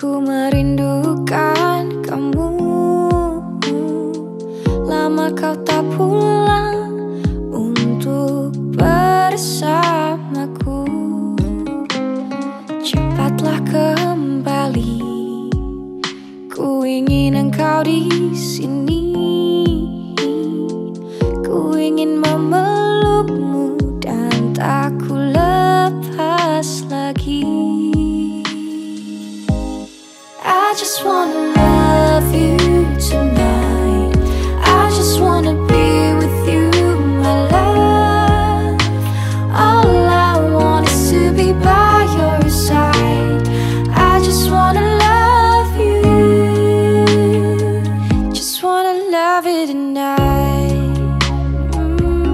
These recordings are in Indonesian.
Ku merindukan kamu. Lama kau tak pulang Untuk bersamaku. Cepatlah kembali. Ku ingin engkau di sini. I just wanna love you tonight. I just wanna be with you, my love. All I want is to be by your side. I just wanna love you. Just wanna love you tonight. Mm -hmm.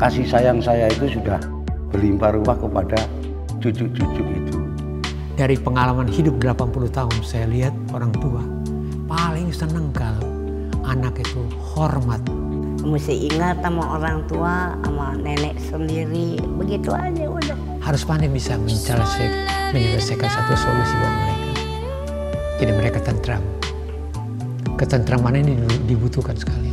Kasih sayang saya itu sudah berlimpah ruah kepada cucu-cucu itu. Dari pengalaman hidup 80 tahun saya lihat orang tua paling seneng kalau anak itu hormat. Mesti ingat sama orang tua, sama nenek sendiri. Begitu aja udah. Harus pandai bisa menyelesaikan, menyelesaikan satu solusi buat mereka. Jadi mereka tentram. Ketentraman ini dibutuhkan sekali.